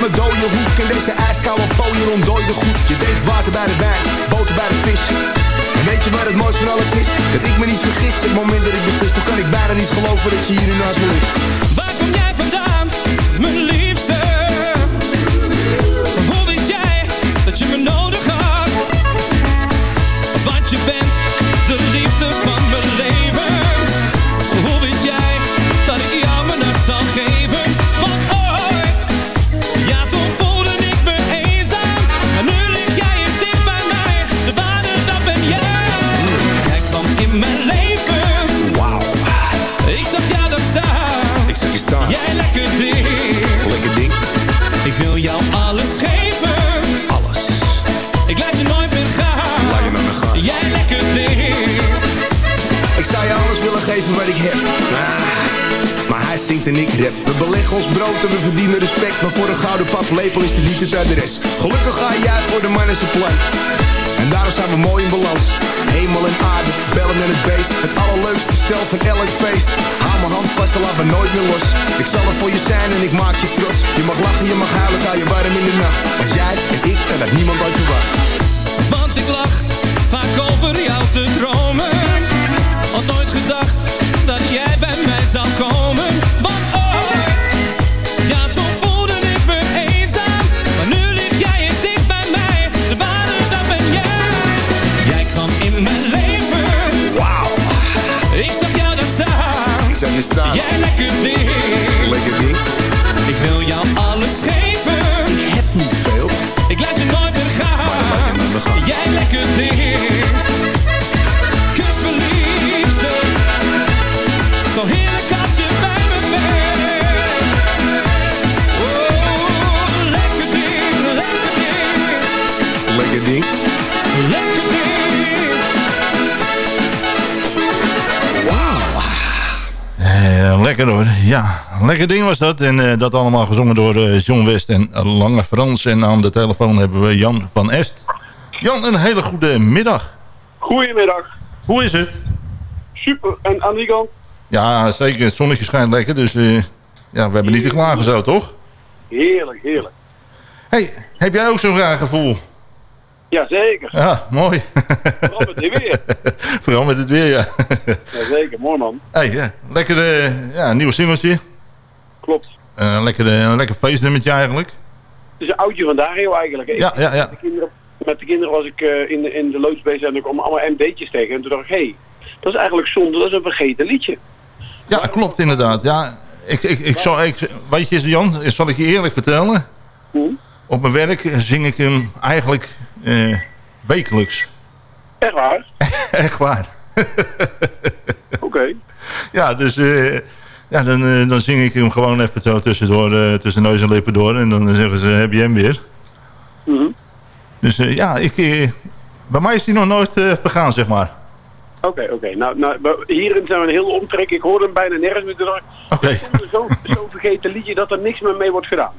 Speaker 7: mijn
Speaker 11: dode hoek. En deze ijskoude pooier ontdooide goed. Je deed water bij de wijn, boter bij de vis. En weet je wat het mooiste van alles is? Dat ik me niet vergis. Het moment dat ik beslis, dan kan ik bijna niet geloven dat je hier nu naast me.
Speaker 7: Ik
Speaker 11: maak je trots. Je mag lachen, je mag huilen, hou je warm in de nacht. Als jij en ik, en dat niemand ooit verwacht.
Speaker 7: Want lekker
Speaker 5: hoor. Ja, lekker ding was dat. En eh, dat allemaal gezongen door eh, John West en Lange Frans. En aan de telefoon hebben we Jan van Est. Jan, een hele goede middag.
Speaker 12: Goedemiddag.
Speaker 5: Hoe is het?
Speaker 12: Super. En aan die kant?
Speaker 5: Ja, zeker. Het zonnetje schijnt lekker. Dus eh, ja, we hebben niet te klagen zo, toch?
Speaker 12: Heerlijk, heerlijk.
Speaker 5: hey, heb jij ook zo'n raar gevoel?
Speaker 12: Jazeker.
Speaker 5: Ja, mooi.
Speaker 12: Vooral met dit weer.
Speaker 5: Vooral met het weer, ja.
Speaker 12: Jazeker, mooi man.
Speaker 5: hey, ja, lekker eh, ja, nieuw singeltje.
Speaker 12: Klopt.
Speaker 5: Eh, lekker, eh, een lekker feestnummertje eigenlijk.
Speaker 12: Het is een oudje van Dario eigenlijk.
Speaker 5: Ja, ja, ja.
Speaker 12: Met de kinderen, met de kinderen was ik in, de, in de loods bezig en ik kwam allemaal MD'tjes tegen. En toen dacht ik, hé, hey, dat is eigenlijk zonde, dat is een vergeten liedje.
Speaker 5: Ja, klopt inderdaad. Ja, ik, ik, ik zal, ik, weet je Jan, zal ik je eerlijk vertellen?
Speaker 12: Hm?
Speaker 5: Op mijn werk zing ik hem eigenlijk eh, wekelijks.
Speaker 12: Echt waar?
Speaker 5: Echt waar.
Speaker 12: Oké.
Speaker 5: Ja, dus eh, ja, dan, eh, dan zing ik hem gewoon even zo tussendoor, tussen neus en lippen door. En dan zeggen ze, heb je hem weer?
Speaker 12: Mhm.
Speaker 5: Dus ja, ik, bij mij is die nog nooit vergaan, zeg maar.
Speaker 12: Oké, oké. Nou, nou, hierin zijn we een hele omtrek. Ik hoorde hem bijna nergens meer.
Speaker 5: Oké.
Speaker 12: Zo'n zo vergeten liedje dat er niks meer mee wordt gedaan.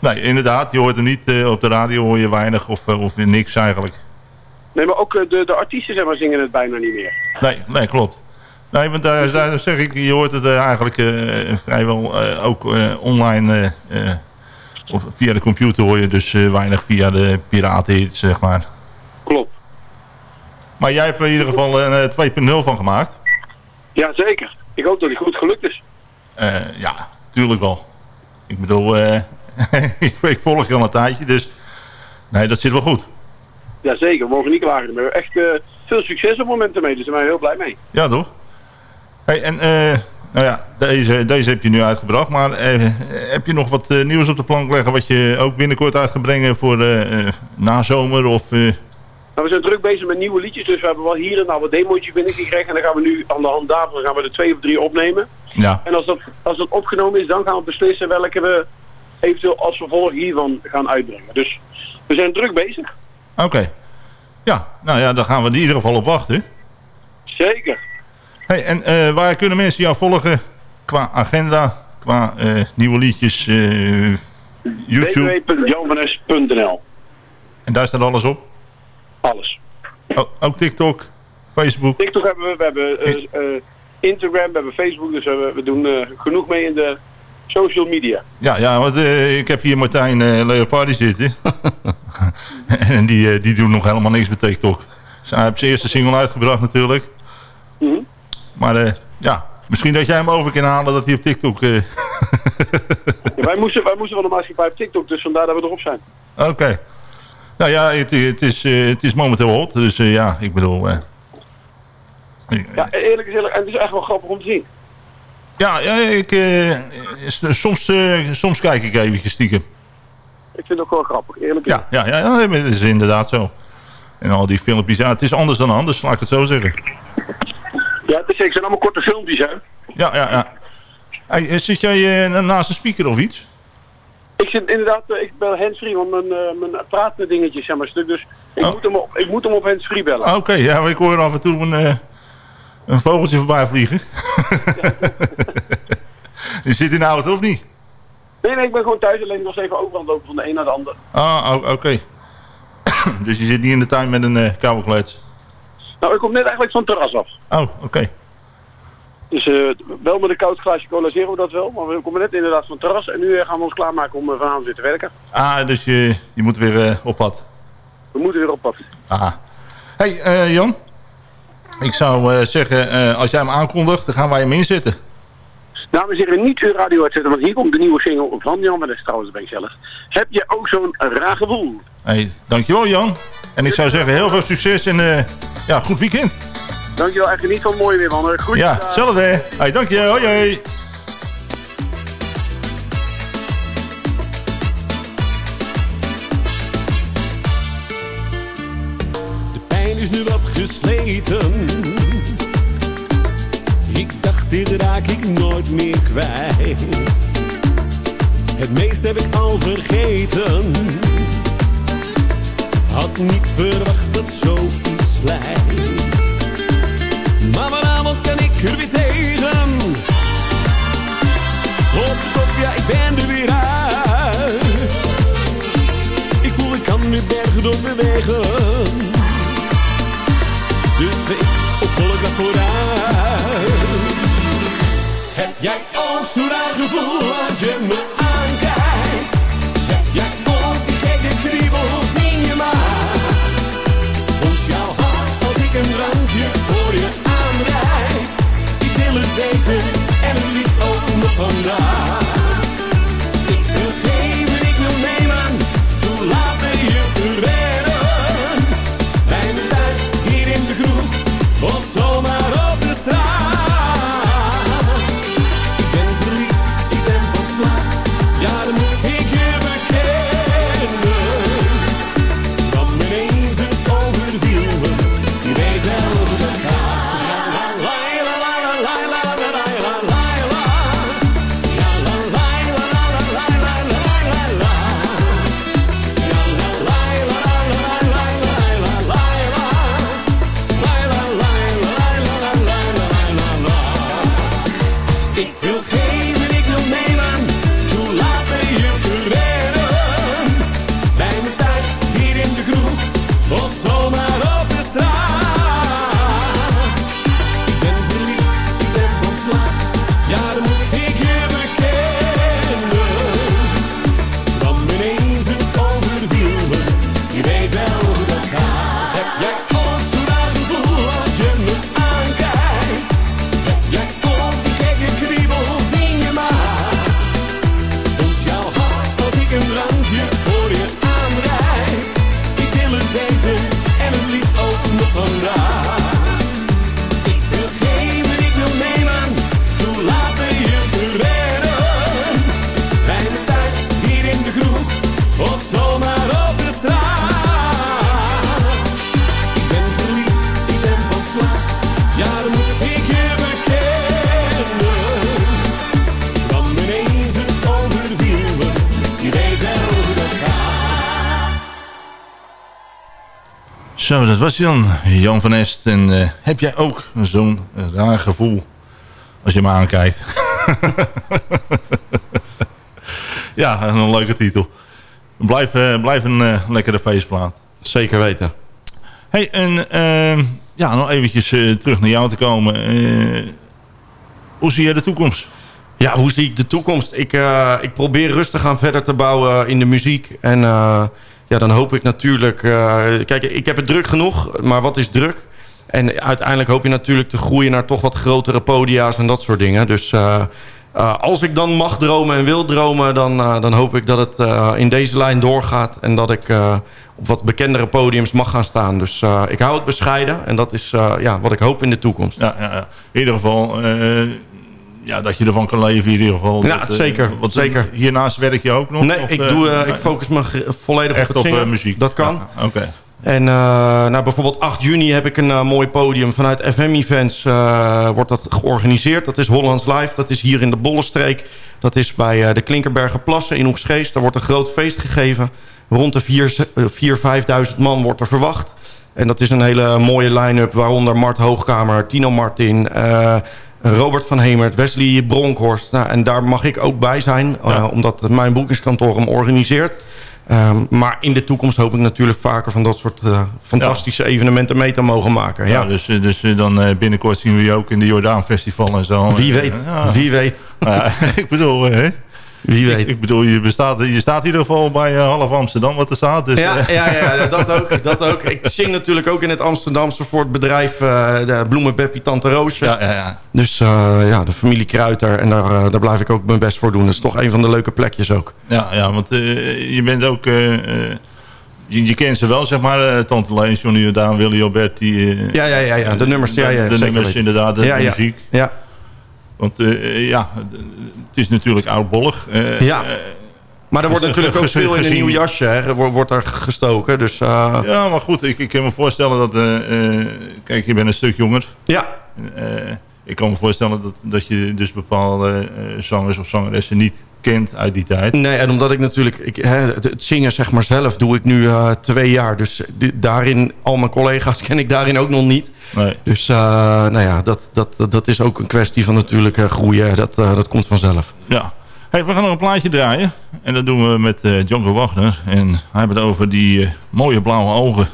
Speaker 5: Nee, inderdaad, je hoort hem niet eh, op de radio, hoor je weinig of, eh, of niks eigenlijk.
Speaker 12: Nee, maar ook eh, de, de artiesten zeg maar, zingen het bijna niet meer.
Speaker 5: Nee, nee, klopt. Nee, want daar, daar zeg ik, je hoort het eigenlijk vrijwel ook online, of via de computer hoor je dus weinig via de piratenhits, zeg maar.
Speaker 12: Klopt.
Speaker 5: Maar jij hebt er in ieder geval een eh, 2.0 van gemaakt.
Speaker 12: Ja, zeker. Ik hoop dat het goed gelukt is.
Speaker 5: Ja, tuurlijk wel. Ik bedoel, eh, ik, ik volg je al een tijdje, dus nee, dat zit wel goed.
Speaker 12: Ja, zeker. We mogen niet klagen. We hebben echt eh, veel succes op momenten mee, dus daar zijn wij heel blij mee.
Speaker 5: Ja, toch? Hey, en eh, nou ja, deze, deze heb je nu uitgebracht, maar eh, heb je nog wat nieuws op de plank leggen wat je ook binnenkort uit gaat brengen voor eh, eh, na zomer of...
Speaker 12: Nou, we zijn druk bezig met nieuwe liedjes, dus we hebben wel hier en daar wat demootjes binnengekregen. En dan gaan we nu aan de hand daarvan gaan we er twee of drie opnemen.
Speaker 5: ja,
Speaker 12: En als dat, als dat opgenomen is, dan gaan we beslissen welke we eventueel als vervolg hiervan gaan uitbrengen. Dus we zijn druk bezig.
Speaker 5: oké. Ja, nou ja, daar gaan we in ieder geval op wachten.
Speaker 12: Zeker.
Speaker 5: Hey, en eh, waar kunnen mensen jou volgen qua agenda, qua eh, nieuwe liedjes, eh, YouTube?
Speaker 12: www.janvanes.nl
Speaker 5: En daar staat alles op?
Speaker 12: Alles.
Speaker 5: O- ook TikTok, Facebook?
Speaker 12: TikTok hebben we, we hebben Instagram, we hebben Facebook, dus we, we doen genoeg mee in de social media.
Speaker 5: Ja, ja want eh, ik heb hier Martijn eh Leopardi zitten. en die, eh, die doen nog helemaal niks met TikTok. Hij heeft zijn eerste single uitgebracht natuurlijk.
Speaker 12: Mhm.
Speaker 5: Maar ja, misschien dat jij hem over kan halen dat hij op TikTok...
Speaker 12: Ja, wij, moesten, wij moesten van de maatschappij op TikTok, dus vandaar dat we erop zijn.
Speaker 5: Oké. Nou ja, het, het, is, het is momenteel hot. Dus ja, ik bedoel...
Speaker 12: Ja, eerlijk is eerlijk, en het is echt wel grappig om te zien.
Speaker 5: Ja, ja, ik, eh, soms, eh, soms kijk ik eventjes stiekem.
Speaker 12: Ik vind het ook wel grappig, eerlijk
Speaker 5: Ja, ja, ja, ja, het is inderdaad zo. En al die filmpjes, ja, het is anders dan anders, laat ik het zo zeggen.
Speaker 12: Ja, het, is, het zijn allemaal korte filmpjes, hè.
Speaker 5: Ja, ja, ja. Hey, eh, zit jij naast een speaker of iets?
Speaker 12: Ik zit inderdaad, ik bel handsfree, want mijn, eh mijn praten dingetjes zeg maar stuk, dus ik,
Speaker 5: Oh.
Speaker 12: moet, hem op, ik moet hem op handsfree bellen.
Speaker 5: Ah, Oké, ja, ik hoor af en toe een, een vogeltje voorbij vliegen. Je zit in de auto of niet?
Speaker 12: Nee, nee, ik ben gewoon thuis, alleen nog even over aan het lopen van de een naar de ander.
Speaker 5: Ah, oké. dus je zit niet in de tuin met een eh koude?
Speaker 12: Nou, ik kom net eigenlijk van het terras af.
Speaker 5: Oh, oké.
Speaker 12: Dus eh, wel met een koud glaasje cola zero dat wel, maar we komen net inderdaad van het terras en nu eh, gaan we ons klaarmaken om vanavond weer te werken.
Speaker 5: Ah, dus je, je moet weer op pad.
Speaker 12: We moeten weer op pad.
Speaker 5: Ah. Hey, Jan. Ik zou eh, zeggen, eh, als jij hem aankondigt, dan gaan wij hem inzetten.
Speaker 12: Dames en heren, niet uw radio uitzetten, want hier komt de nieuwe single van Jan, maar dat is trouwens ik zelf. Heb je ook zo'n raar gevoel?
Speaker 5: Hey, dankjewel Jan. En ik zou zeggen, heel veel succes en eh, ja, goed weekend.
Speaker 12: Dankjewel en geniet van het mooie weer, man. Groetjes.
Speaker 5: Ja, hetzelfde. Hey, dank je. Hoi, hoi.
Speaker 10: Ik dacht, dit raak ik nooit meer kwijt. Het meest heb ik al vergeten. Had niet verwacht dat zoiets lijkt. Maar vanavond kan ik er weer tegen. Op top, ja, ik ben er weer uit. Ik voel, ik kan weer bergen door bewegen. Jij ook zo'n raar gevoel als je me aankijkt? Jij ook die gekke kriebels in je maag? Ons jouw hart als ik een drankje voor je aanreik? Ik wil het weten en het liefst ook nog vandaag.
Speaker 5: Was hij dan. Jan van Est. En eh, heb jij ook zo'n raar gevoel als je me aankijkt? ja, een leuke titel. Blijf, eh, blijf een eh, lekkere feestplaat.
Speaker 6: Zeker weten.
Speaker 5: hey, en ja, nog eventjes terug naar jou te komen. Hoe zie jij de toekomst?
Speaker 6: Ja, hoe zie ik de toekomst? Ik, ik probeer rustig aan verder te bouwen in de muziek. En ja, dan hoop ik natuurlijk... eh, kijk, ik heb het druk genoeg, maar wat is druk? En uiteindelijk hoop je natuurlijk te groeien naar toch wat grotere podia's en dat soort dingen. Dus eh, eh, als ik dan mag dromen en wil dromen... dan, dan hoop ik dat het in deze lijn doorgaat. En dat ik op wat bekendere podiums mag gaan staan. Dus ik hou het bescheiden. En dat is ja, wat ik hoop in de toekomst.
Speaker 5: Ja, ja, ja. in ieder geval... eh, ja, dat je ervan kan leven in ieder geval.
Speaker 6: Ja,
Speaker 5: Dat, eh,
Speaker 6: zeker,
Speaker 5: Want
Speaker 6: zeker.
Speaker 5: Hiernaast werk je ook nog?
Speaker 6: Nee,
Speaker 5: Of,
Speaker 6: ik,
Speaker 5: eh,
Speaker 6: doe, eh, ik focus me volledig
Speaker 5: Echt
Speaker 6: op het
Speaker 5: op,
Speaker 6: zingen.
Speaker 5: eh, muziek.
Speaker 6: Dat kan.
Speaker 5: Ja, Oké.
Speaker 6: En eh, nou, bijvoorbeeld 8 juni heb ik een eh, mooi podium. Vanuit FM Events eh, wordt dat georganiseerd. Dat is Hollands Live. Dat is hier in de Bollenstreek. Dat is bij eh, de Klinkerbergen Plassen in Oegsgeest. Daar wordt een groot feest gegeven. Rond de 4.000, 5.000 man wordt er verwacht. En dat is een hele mooie line-up. Waaronder Mart Hoogkamer, Tino Martin... Robert van Hemert, Wesley Bronkhorst. Nou, en daar mag ik ook bij zijn. eh, omdat mijn boekingskantoor hem organiseert. Ehm, maar in de toekomst hoop ik natuurlijk vaker van dat soort eh, fantastische evenementen mee te mogen maken. Ja.
Speaker 5: Ja, dus, eh, dus dan binnenkort zien we je ook in de Jordaan Festival en zo.
Speaker 6: Wie weet,
Speaker 5: ja.
Speaker 6: wie weet.
Speaker 5: Ja, ik bedoel, hè?
Speaker 6: Wie weet.
Speaker 5: Ik, ik bedoel, je, bestaat, je staat in ieder geval bij eh, half Amsterdam wat er staat. Dus,
Speaker 6: Ja,
Speaker 5: eh,
Speaker 6: ja, ja, ja, dat ook. Dat ook. Ik zing natuurlijk ook in het Amsterdamse voor het bedrijf uh, de Tante Roosje.
Speaker 5: Ja, ja, ja.
Speaker 6: Dus uh, ja, de familie Kruiter. En daar, daar blijf ik ook mijn best voor doen. Dat is toch een van de leuke plekjes ook.
Speaker 5: Ja, ja want je bent ook... Je, je, kent ze wel, zeg maar. Tante Leen, Johnny Jordaan, Willy Alberti.
Speaker 6: ja, ja, ja, ja. De nummers, ja, ja.
Speaker 5: De, de nummers, inderdaad. De,
Speaker 6: ja,
Speaker 5: de
Speaker 6: ja.
Speaker 5: muziek.
Speaker 6: Ja.
Speaker 5: Want ja, het is natuurlijk oudbollig.
Speaker 6: ja. Maar er wordt natuurlijk ook veel in een nieuw jasje, hè, wordt er gestoken. Dus, uh...
Speaker 5: Ja, maar goed, ik, ik kan me voorstellen dat... Uh, kijk, je bent een stuk jonger.
Speaker 6: Ja.
Speaker 5: Ik kan me voorstellen dat, dat je dus bepaalde zangers of zangeressen niet kent uit die tijd.
Speaker 6: Nee, en omdat ik natuurlijk... Ik, hè, het, zingen zeg maar zelf doe ik nu uh, twee jaar. Dus daarin, al mijn collega's ken ik daarin ook nog niet.
Speaker 5: Nee.
Speaker 6: Dus uh, nou ja, dat, dat, dat is ook een kwestie van natuurlijk uh, groeien. Dat, dat komt vanzelf.
Speaker 5: Ja. Hey, we gaan nog een plaatje draaien. En dat doen we met Django Wagner. En hij heeft het over die mooie blauwe ogen.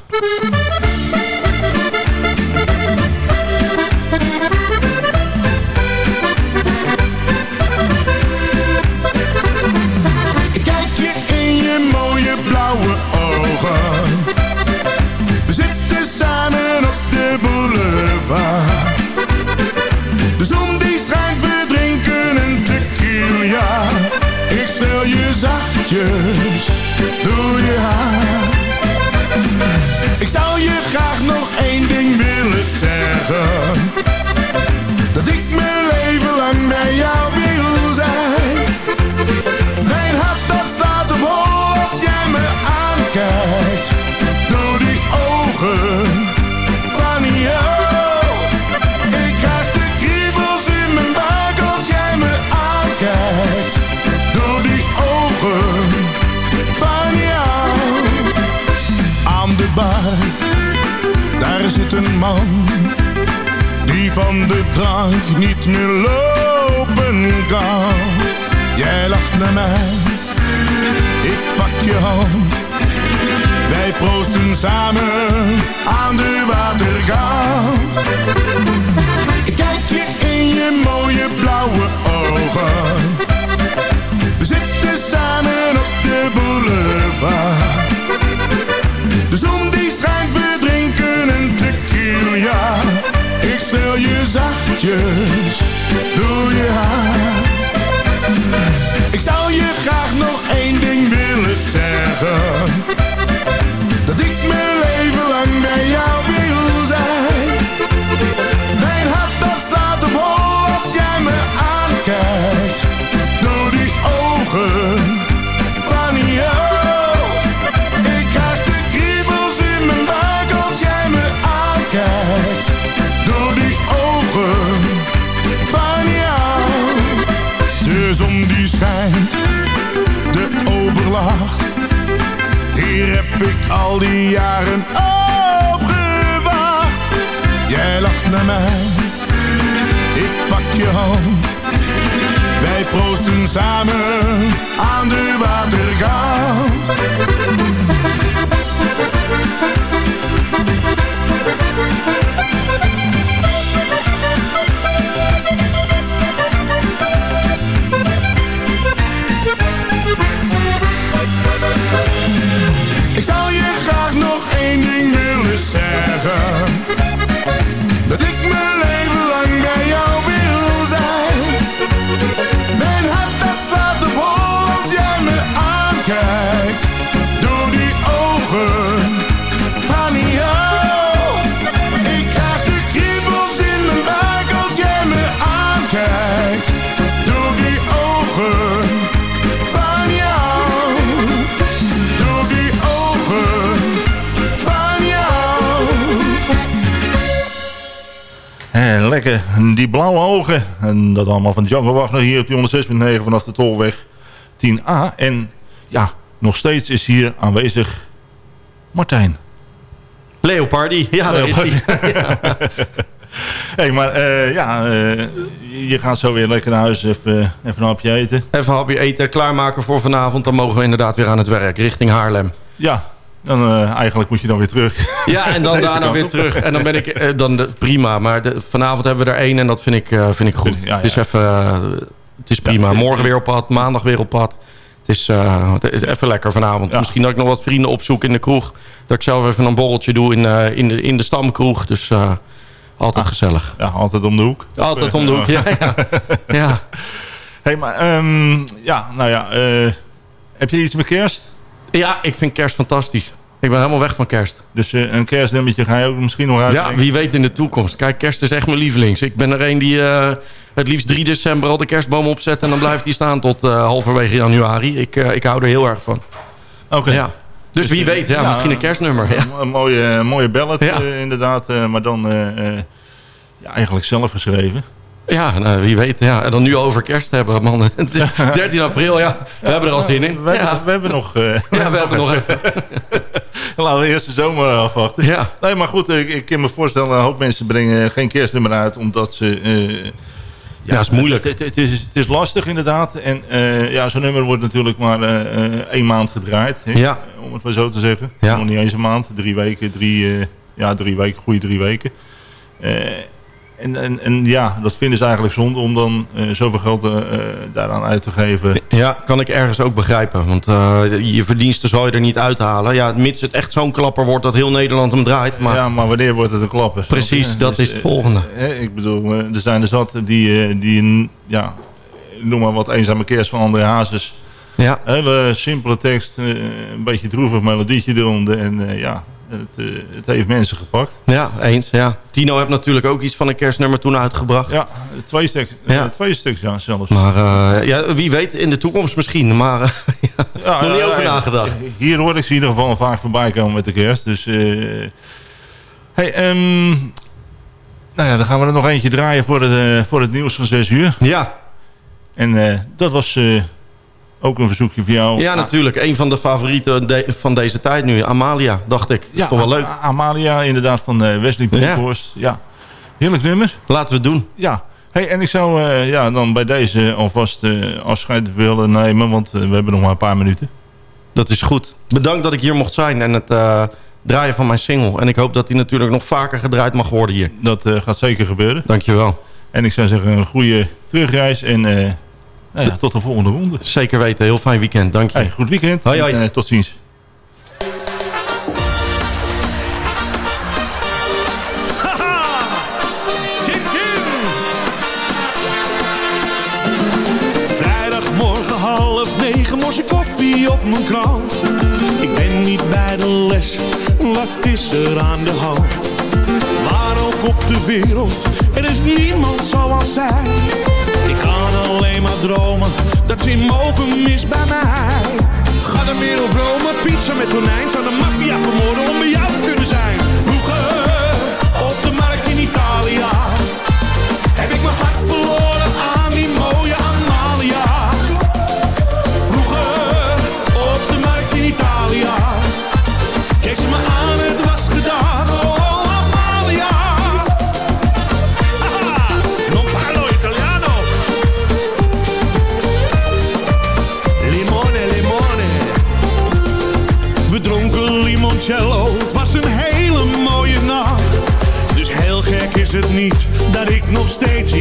Speaker 13: Een man. Die van de drank niet meer lopen kan. Jij lacht naar mij, ik pak je hand. Wij proosten samen aan de waterkant. Ik kijk je in je mooie blauwe ogen. We zitten samen op de boulevard. De zon die schijnt, tequila. Ik stel je zachtjes door je haar. Ik zou je graag nog één ding willen zeggen. heb ik al die jaren opgewacht. Jij lacht naar mij, ik pak je hand. Wij proosten samen aan de waterkant. Dat ik mijn leven lang bij jou wil zijn. Mijn hart dat staat op hol als jij me aankijkt. Door die ogen van jou. Ik krijg de kriebels in mijn buik als jij me aankijkt.
Speaker 5: Eh, die blauwe ogen. En dat allemaal van Django Wagner hier op die 106.9 vanaf de Tolweg 10A. En ja, nog steeds is hier aanwezig Martijn.
Speaker 6: Leopardi, ja, daar is hij.
Speaker 5: hey, maar eh, ja, eh, je gaat zo weer lekker naar huis even, even een hapje eten.
Speaker 6: Even een hapje eten, klaarmaken voor vanavond. Dan mogen we inderdaad weer aan het werk, richting Haarlem.
Speaker 5: Ja, dan eh, eigenlijk moet je dan weer terug.
Speaker 6: Ja, en dan daarna weer
Speaker 5: op.
Speaker 6: terug. En dan ben ik eh, dan de- prima. Maar de- vanavond hebben we er één en dat vind ik, eh, vind ik goed.
Speaker 5: Ja,
Speaker 6: Het is even, het is prima. Morgen weer op pad, maandag weer op pad. Het is, het is even lekker vanavond. Misschien dat ik nog wat vrienden opzoek in de kroeg. Dat ik zelf even een borreltje doe in, in, de, in de stamkroeg. Dus altijd
Speaker 5: Ah.
Speaker 6: gezellig.
Speaker 5: Ja, altijd om de hoek.
Speaker 6: Altijd om de hoek, ja. ja. ja.
Speaker 5: hey, maar ehm, ja, nou ja, heb je iets met kerst?
Speaker 6: Ja, ik vind kerst fantastisch. Ik ben helemaal weg van kerst.
Speaker 5: Dus eh, een kerstnummertje ga je ook misschien nog
Speaker 6: Ja,
Speaker 5: uitbrengen?
Speaker 6: wie weet in de toekomst. Kijk, kerst is echt mijn lievelings. Ik ben er een die eh, het liefst 3 december al de kerstboom opzet... en dan blijft die staan tot eh, halverwege januari. Ik, ik hou er heel erg van.
Speaker 5: Oké.
Speaker 6: Ja. Dus wie weet, ja,
Speaker 5: ja,
Speaker 6: misschien een kerstnummer. Ja.
Speaker 5: Een, mooie, mooie
Speaker 6: Ja.
Speaker 5: inderdaad, maar dan ja, eigenlijk zelf geschreven.
Speaker 6: Ja, nou, wie weet. Ja. En dan nu over kerst hebben, man. Het is 13 april, ja. We hebben er al zin in.
Speaker 5: We,
Speaker 6: Ja,
Speaker 5: we hebben nog... eh,
Speaker 6: ja we hebben nog even.
Speaker 5: Laten we eerst de zomer afwachten.
Speaker 6: Ja.
Speaker 5: Nee, maar goed, ik, ik kan me voorstellen... een hoop mensen brengen geen kerstnummer uit... omdat ze... eh,
Speaker 6: Ja, is moeilijk.
Speaker 5: Het, het, het is, het is lastig inderdaad. En eh, ja, zo'n nummer wordt natuurlijk maar eh, één maand gedraaid. Hè?
Speaker 6: Ja.
Speaker 5: Om het maar zo te zeggen.
Speaker 6: Ja.
Speaker 5: Nog niet eens een maand. Drie weken, drie, eh, ja, drie weken, goede drie weken. En, en, en ja, dat vinden ze eigenlijk zonde om dan eh, zoveel geld eh, eh, daaraan uit te geven.
Speaker 6: Ja, kan ik ergens ook begrijpen. Want je verdiensten zal je er niet uithalen. Ja, mits het echt zo'n klapper wordt dat heel Nederland hem draait. Maar
Speaker 5: Ja, maar wanneer wordt het een klapper?
Speaker 6: Precies, dat is het volgende.
Speaker 5: ik bedoel, er zijn er zat die, die een, ja, noem maar wat eenzame kerst van André Hazes.
Speaker 6: ja,
Speaker 5: Hele simpele tekst, een beetje droevig melodietje eronder. En ja, het, eh, het heeft mensen gepakt.
Speaker 6: ja, eens. Ja. Tino heeft natuurlijk ook iets van een kerstnummer toen uitgebracht.
Speaker 5: Ja, twee, stuk,
Speaker 6: Ja.
Speaker 5: eh, twee stuks ja, zelfs.
Speaker 6: Maar eh, ja, wie weet in de toekomst misschien. Maar eh, ja,
Speaker 5: Ja,
Speaker 6: nog niet
Speaker 5: ja,
Speaker 6: over
Speaker 5: ja.
Speaker 6: nagedacht.
Speaker 5: Hier hoor ik ze in ieder geval vaak voorbij komen met de kerst. Dus, hey, ehm, nou ja, dan gaan we er nog eentje draaien voor het, voor het nieuws van 6 uur.
Speaker 6: Ja,
Speaker 5: En dat was ook een verzoekje voor jou.
Speaker 6: ja, natuurlijk. Een van de favorieten de- van deze tijd nu. Amalia, dacht ik. Is
Speaker 5: Ja,
Speaker 6: toch wel leuk.
Speaker 5: A- Amalia, inderdaad, van eh, Wesley Bronkhorst. Ja. Heerlijk nummer.
Speaker 6: Laten we het doen.
Speaker 5: Ja. Hey, en ik zou eh, ja, dan bij deze alvast eh, afscheid willen nemen, want we hebben nog maar een paar minuten.
Speaker 6: Dat is goed. Bedankt dat ik hier mocht zijn en het draaien van mijn single. En ik hoop dat die natuurlijk nog vaker gedraaid mag worden hier.
Speaker 5: Dat gaat zeker gebeuren.
Speaker 6: Dankjewel.
Speaker 5: En ik zou zeggen, een goede terugreis en nou ja, tot de volgende ronde.
Speaker 6: Zeker weten. Heel fijn weekend. Dank je.
Speaker 5: Hey, goed weekend
Speaker 6: Hoi, hoi.
Speaker 5: en eh, tot ziens.
Speaker 13: Vrijdagmorgen half negen morse koffie op mijn krant. Ik ben niet bij de les, wat is er aan de hand? Maar ook op de wereld, er is niemand zoals zij. In mogen mis bij mij. Ga er meer op Rome, pizza met tonijn. Zou de maffia vermoorden om bij jou te kunnen zijn.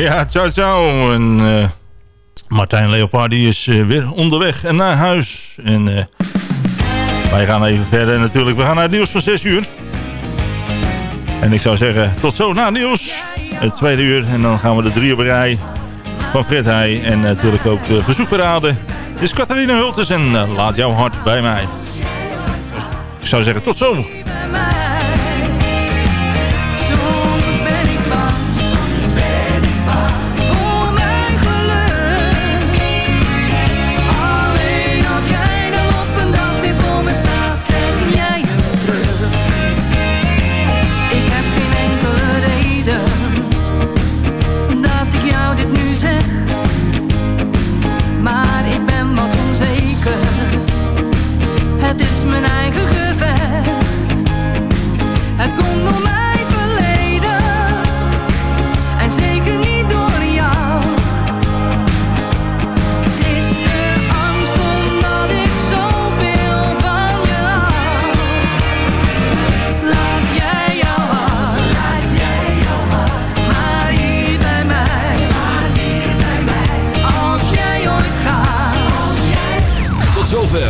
Speaker 14: Ja, ciao ciao. En eh, Martijn Leopard die is eh, weer onderweg en naar huis. En eh, wij gaan even verder natuurlijk. We gaan naar het nieuws van 6 uur. En ik zou zeggen, tot zo na nieuws. Het tweede uur. En dan gaan we de drie op rij van Fred Heij. En natuurlijk ook de verzoekparade. Is Catharina Hultes en laat jouw hart bij mij. Ik zou zeggen, tot zo.